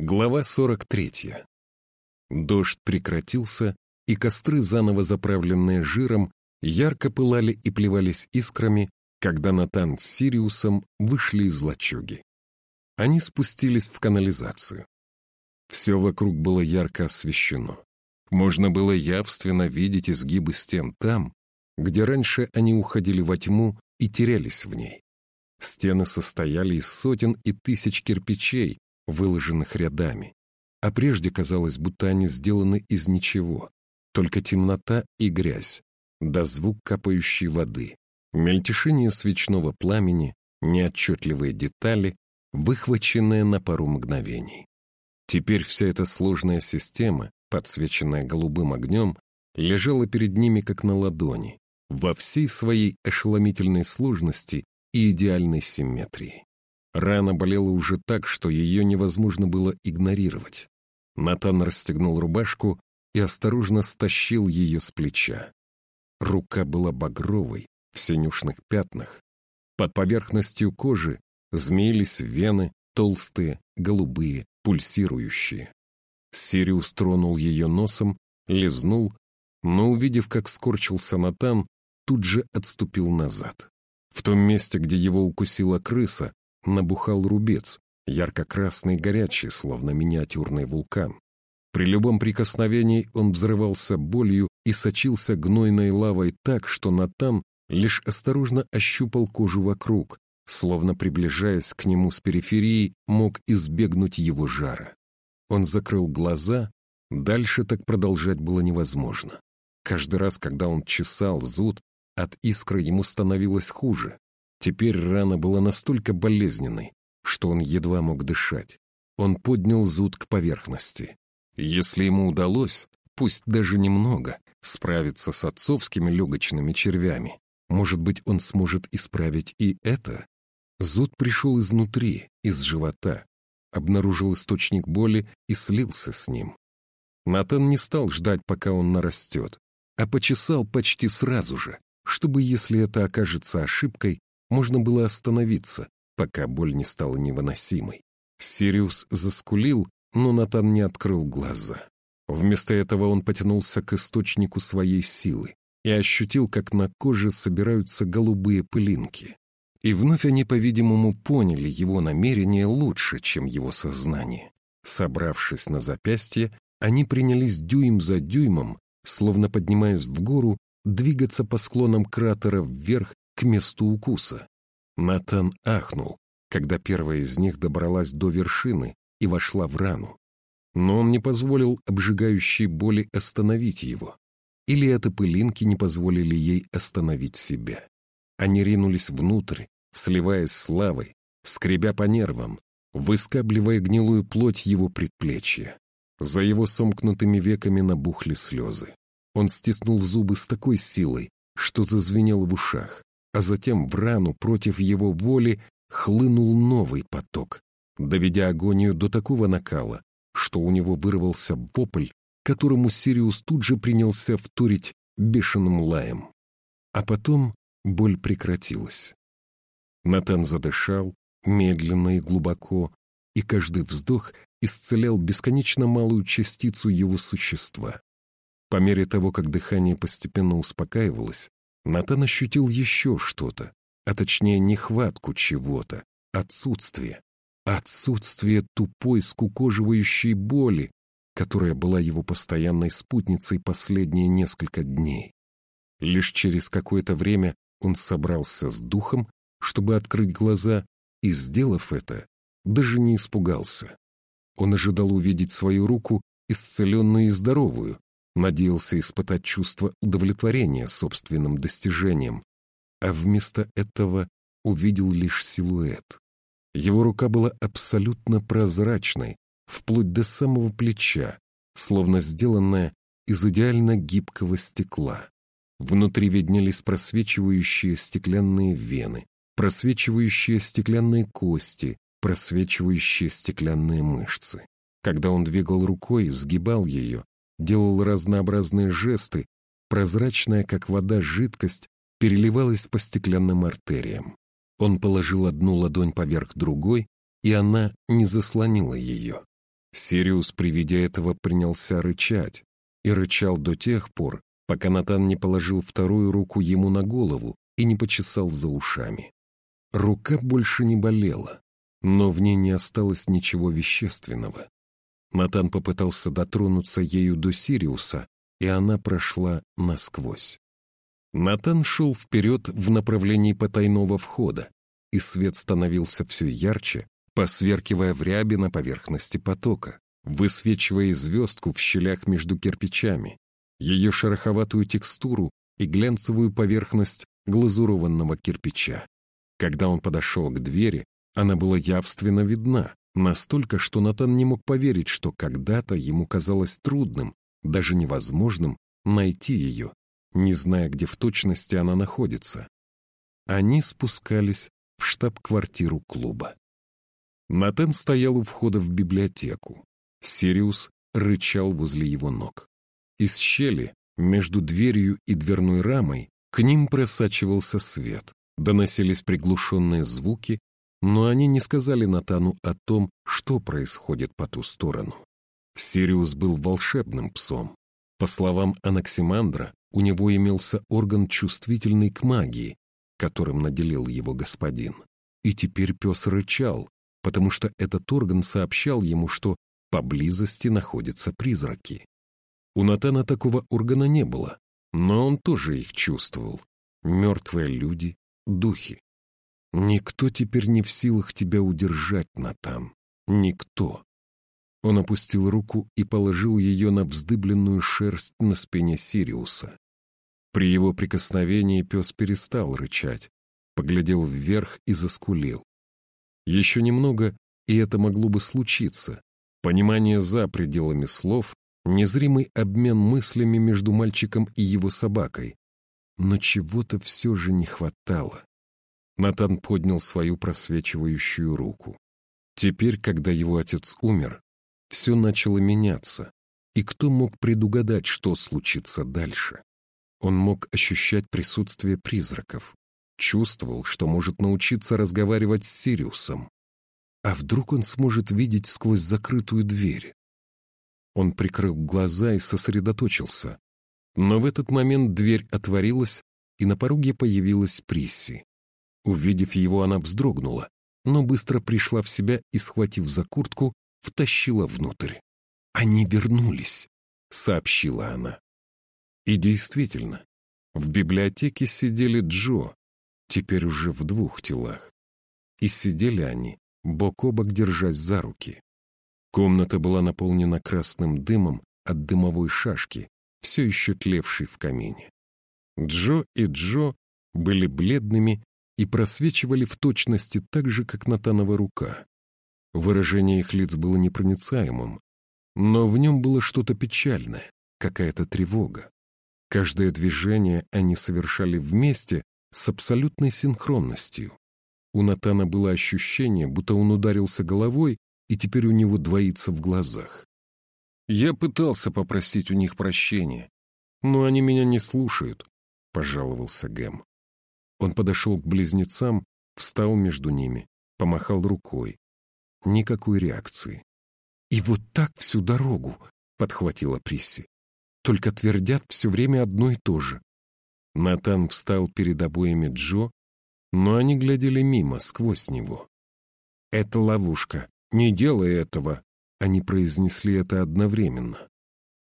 Глава 43. Дождь прекратился, и костры, заново заправленные жиром, ярко пылали и плевались искрами, когда Натан с Сириусом вышли из лачуги. Они спустились в канализацию. Все вокруг было ярко освещено. Можно было явственно видеть изгибы стен там, где раньше они уходили во тьму и терялись в ней. Стены состояли из сотен и тысяч кирпичей, выложенных рядами. А прежде казалось, будто они сделаны из ничего. Только темнота и грязь, да звук капающей воды, мельтешение свечного пламени, неотчетливые детали, выхваченные на пару мгновений. Теперь вся эта сложная система, подсвеченная голубым огнем, лежала перед ними как на ладони, во всей своей ошеломительной сложности и идеальной симметрии. Рана болела уже так, что ее невозможно было игнорировать. Натан расстегнул рубашку и осторожно стащил ее с плеча. Рука была багровой, в синюшных пятнах. Под поверхностью кожи змеились вены, толстые, голубые, пульсирующие. Сириус тронул ее носом, лизнул, но, увидев, как скорчился Натан, тут же отступил назад. В том месте, где его укусила крыса, набухал рубец, ярко-красный горячий, словно миниатюрный вулкан. При любом прикосновении он взрывался болью и сочился гнойной лавой так, что Натан лишь осторожно ощупал кожу вокруг, словно приближаясь к нему с периферии, мог избегнуть его жара. Он закрыл глаза, дальше так продолжать было невозможно. Каждый раз, когда он чесал зуд, от искры ему становилось хуже. Теперь рана была настолько болезненной, что он едва мог дышать. Он поднял зуд к поверхности. Если ему удалось, пусть даже немного, справиться с отцовскими легочными червями, может быть, он сможет исправить и это? Зуд пришел изнутри, из живота, обнаружил источник боли и слился с ним. Натан не стал ждать, пока он нарастет, а почесал почти сразу же, чтобы, если это окажется ошибкой, можно было остановиться, пока боль не стала невыносимой. Сириус заскулил, но Натан не открыл глаза. Вместо этого он потянулся к источнику своей силы и ощутил, как на коже собираются голубые пылинки. И вновь они, по-видимому, поняли его намерение лучше, чем его сознание. Собравшись на запястье, они принялись дюйм за дюймом, словно поднимаясь в гору, двигаться по склонам кратера вверх к месту укуса. Натан ахнул, когда первая из них добралась до вершины и вошла в рану. Но он не позволил обжигающей боли остановить его. Или это пылинки не позволили ей остановить себя. Они ринулись внутрь, сливаясь с лавой, скребя по нервам, выскабливая гнилую плоть его предплечья. За его сомкнутыми веками набухли слезы. Он стиснул зубы с такой силой, что зазвенел в ушах а затем в рану против его воли хлынул новый поток, доведя агонию до такого накала, что у него вырвался вопль, которому Сириус тут же принялся вторить бешеным лаем. А потом боль прекратилась. Натан задышал, медленно и глубоко, и каждый вздох исцелял бесконечно малую частицу его существа. По мере того, как дыхание постепенно успокаивалось, Натан ощутил еще что-то, а точнее нехватку чего-то, отсутствие. Отсутствие тупой, скукоживающей боли, которая была его постоянной спутницей последние несколько дней. Лишь через какое-то время он собрался с духом, чтобы открыть глаза, и, сделав это, даже не испугался. Он ожидал увидеть свою руку, исцеленную и здоровую, надеялся испытать чувство удовлетворения собственным достижением, а вместо этого увидел лишь силуэт. Его рука была абсолютно прозрачной, вплоть до самого плеча, словно сделанная из идеально гибкого стекла. Внутри виднелись просвечивающие стеклянные вены, просвечивающие стеклянные кости, просвечивающие стеклянные мышцы. Когда он двигал рукой, сгибал ее, делал разнообразные жесты, прозрачная, как вода, жидкость переливалась по стеклянным артериям. Он положил одну ладонь поверх другой, и она не заслонила ее. Сириус при виде этого принялся рычать и рычал до тех пор, пока Натан не положил вторую руку ему на голову и не почесал за ушами. Рука больше не болела, но в ней не осталось ничего вещественного. Натан попытался дотронуться ею до Сириуса, и она прошла насквозь. Натан шел вперед в направлении потайного входа, и свет становился все ярче, посверкивая в рябе на поверхности потока, высвечивая звездку в щелях между кирпичами, ее шероховатую текстуру и глянцевую поверхность глазурованного кирпича. Когда он подошел к двери, она была явственно видна, настолько, что Натан не мог поверить, что когда-то ему казалось трудным, даже невозможным, найти ее, не зная, где в точности она находится. Они спускались в штаб-квартиру клуба. Натан стоял у входа в библиотеку. Сириус рычал возле его ног. Из щели между дверью и дверной рамой к ним просачивался свет. Доносились приглушенные звуки, но они не сказали Натану о том, что происходит по ту сторону. Сириус был волшебным псом. По словам Анаксимандра, у него имелся орган чувствительный к магии, которым наделил его господин. И теперь пес рычал, потому что этот орган сообщал ему, что поблизости находятся призраки. У Натана такого органа не было, но он тоже их чувствовал. Мертвые люди, духи. Никто теперь не в силах тебя удержать, Натан. Никто. Он опустил руку и положил ее на вздыбленную шерсть на спине Сириуса. При его прикосновении пес перестал рычать, поглядел вверх и заскулил. Еще немного, и это могло бы случиться. Понимание за пределами слов, незримый обмен мыслями между мальчиком и его собакой. Но чего-то все же не хватало. Натан поднял свою просвечивающую руку. Теперь, когда его отец умер, все начало меняться, и кто мог предугадать, что случится дальше? Он мог ощущать присутствие призраков, чувствовал, что может научиться разговаривать с Сириусом. А вдруг он сможет видеть сквозь закрытую дверь? Он прикрыл глаза и сосредоточился. Но в этот момент дверь отворилась, и на пороге появилась Присси. Увидев его, она вздрогнула, но быстро пришла в себя и, схватив за куртку, втащила внутрь. «Они вернулись», — сообщила она. И действительно, в библиотеке сидели Джо, теперь уже в двух телах. И сидели они, бок о бок держась за руки. Комната была наполнена красным дымом от дымовой шашки, все еще тлевшей в камине. Джо и Джо были бледными и просвечивали в точности так же, как Натанова рука. Выражение их лиц было непроницаемым, но в нем было что-то печальное, какая-то тревога. Каждое движение они совершали вместе с абсолютной синхронностью. У Натана было ощущение, будто он ударился головой, и теперь у него двоится в глазах. Я пытался попросить у них прощения, но они меня не слушают, — пожаловался Гэм. Он подошел к близнецам, встал между ними, помахал рукой. Никакой реакции. «И вот так всю дорогу», — подхватила Присси. «Только твердят все время одно и то же». Натан встал перед обоями Джо, но они глядели мимо, сквозь него. «Это ловушка. Не делай этого!» Они произнесли это одновременно.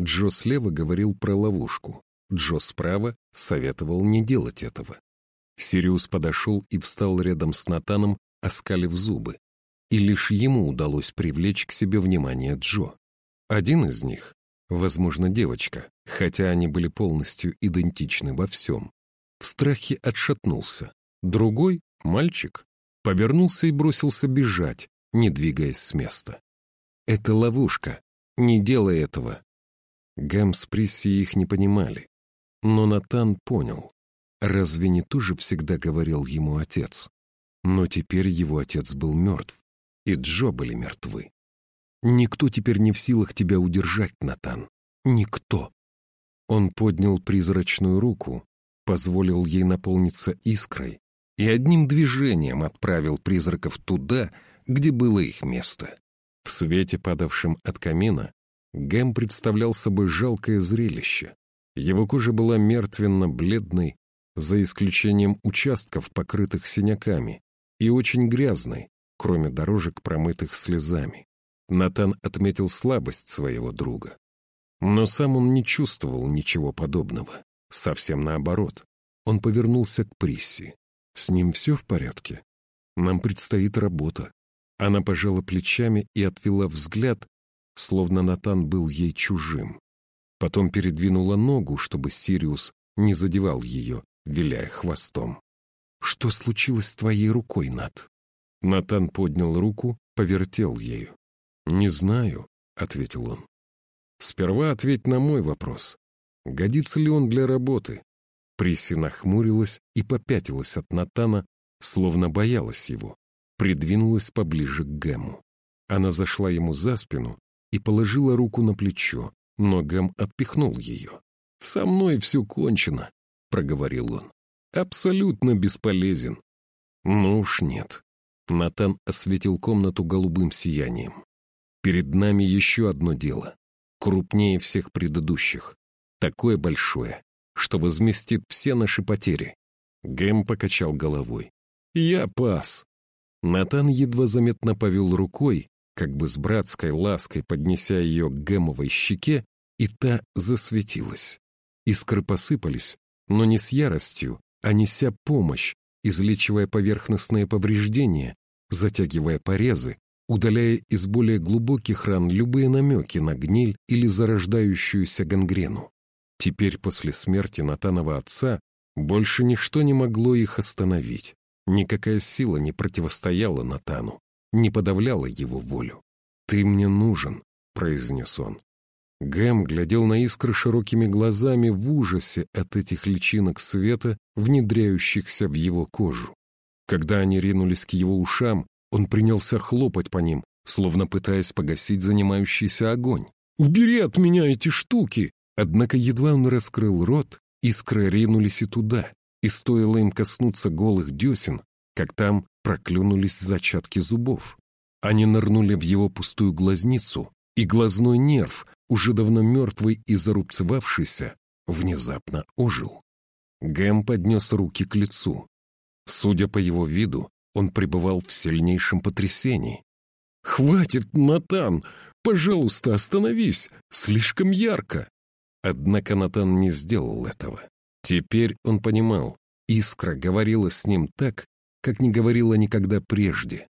Джо слева говорил про ловушку. Джо справа советовал не делать этого. Сириус подошел и встал рядом с Натаном, оскалив зубы и лишь ему удалось привлечь к себе внимание Джо. Один из них, возможно, девочка, хотя они были полностью идентичны во всем, в страхе отшатнулся. Другой, мальчик, повернулся и бросился бежать, не двигаясь с места. «Это ловушка. Не делай этого». Гэм с Присси их не понимали. Но Натан понял. Разве не тоже всегда говорил ему отец? Но теперь его отец был мертв и Джо были мертвы. Никто теперь не в силах тебя удержать, Натан. Никто. Он поднял призрачную руку, позволил ей наполниться искрой и одним движением отправил призраков туда, где было их место. В свете, падавшем от камина, Гэм представлял собой жалкое зрелище. Его кожа была мертвенно-бледной, за исключением участков, покрытых синяками, и очень грязной, кроме дорожек, промытых слезами. Натан отметил слабость своего друга. Но сам он не чувствовал ничего подобного. Совсем наоборот. Он повернулся к Присси. «С ним все в порядке? Нам предстоит работа». Она пожала плечами и отвела взгляд, словно Натан был ей чужим. Потом передвинула ногу, чтобы Сириус не задевал ее, виляя хвостом. «Что случилось с твоей рукой, Нат?» Натан поднял руку, повертел ею. «Не знаю», — ответил он. «Сперва ответь на мой вопрос. Годится ли он для работы?» Приси нахмурилась и попятилась от Натана, словно боялась его, придвинулась поближе к Гэму. Она зашла ему за спину и положила руку на плечо, но Гэм отпихнул ее. «Со мной все кончено», — проговорил он. «Абсолютно бесполезен». «Ну уж нет». Натан осветил комнату голубым сиянием. «Перед нами еще одно дело, крупнее всех предыдущих, такое большое, что возместит все наши потери». Гэм покачал головой. «Я пас». Натан едва заметно повел рукой, как бы с братской лаской поднеся ее к Гэмовой щеке, и та засветилась. Искры посыпались, но не с яростью, а неся помощь, излечивая поверхностные повреждения, затягивая порезы, удаляя из более глубоких ран любые намеки на гниль или зарождающуюся гангрену. Теперь после смерти Натанова отца больше ничто не могло их остановить. Никакая сила не противостояла Натану, не подавляла его волю. «Ты мне нужен», — произнес он. Гэм глядел на искры широкими глазами в ужасе от этих личинок света, внедряющихся в его кожу. Когда они ринулись к его ушам, он принялся хлопать по ним, словно пытаясь погасить занимающийся огонь. «Убери от меня эти штуки!» Однако едва он раскрыл рот, искры ринулись и туда, и стоило им коснуться голых десен, как там проклюнулись зачатки зубов. Они нырнули в его пустую глазницу, и глазной нерв, уже давно мертвый и зарубцевавшийся, внезапно ожил. Гэм поднес руки к лицу. Судя по его виду, он пребывал в сильнейшем потрясении. «Хватит, Натан! Пожалуйста, остановись! Слишком ярко!» Однако Натан не сделал этого. Теперь он понимал, искра говорила с ним так, как не говорила никогда прежде.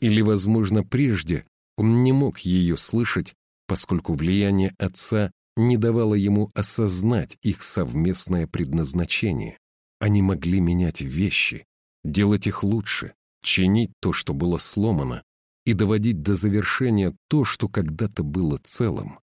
Или, возможно, прежде он не мог ее слышать, поскольку влияние отца не давало ему осознать их совместное предназначение. Они могли менять вещи, делать их лучше, чинить то, что было сломано, и доводить до завершения то, что когда-то было целым.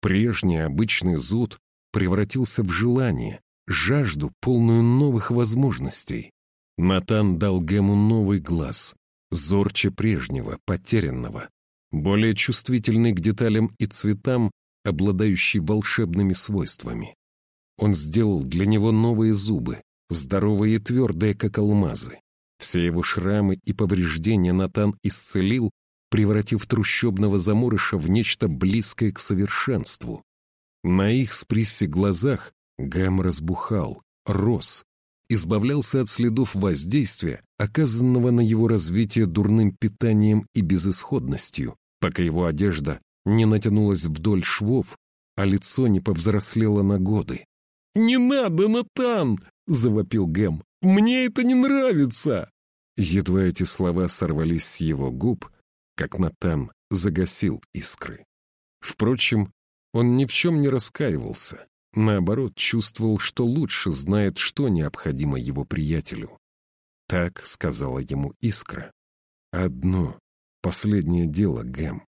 Прежний обычный зуд превратился в желание, жажду, полную новых возможностей. Натан дал Гэму новый глаз, зорче прежнего, потерянного, более чувствительный к деталям и цветам, обладающий волшебными свойствами. Он сделал для него новые зубы, здоровые и твердые, как алмазы. Все его шрамы и повреждения Натан исцелил, превратив трущобного заморыша в нечто близкое к совершенству. На их с глазах Гэм разбухал, рос, избавлялся от следов воздействия, оказанного на его развитие дурным питанием и безысходностью, пока его одежда не натянулась вдоль швов, а лицо не повзрослело на годы. «Не надо, Натан!» — завопил Гэм. «Мне это не нравится!» Едва эти слова сорвались с его губ, как Натан загасил искры. Впрочем, он ни в чем не раскаивался. Наоборот, чувствовал, что лучше знает, что необходимо его приятелю. Так сказала ему Искра. «Одно, последнее дело, Гэм.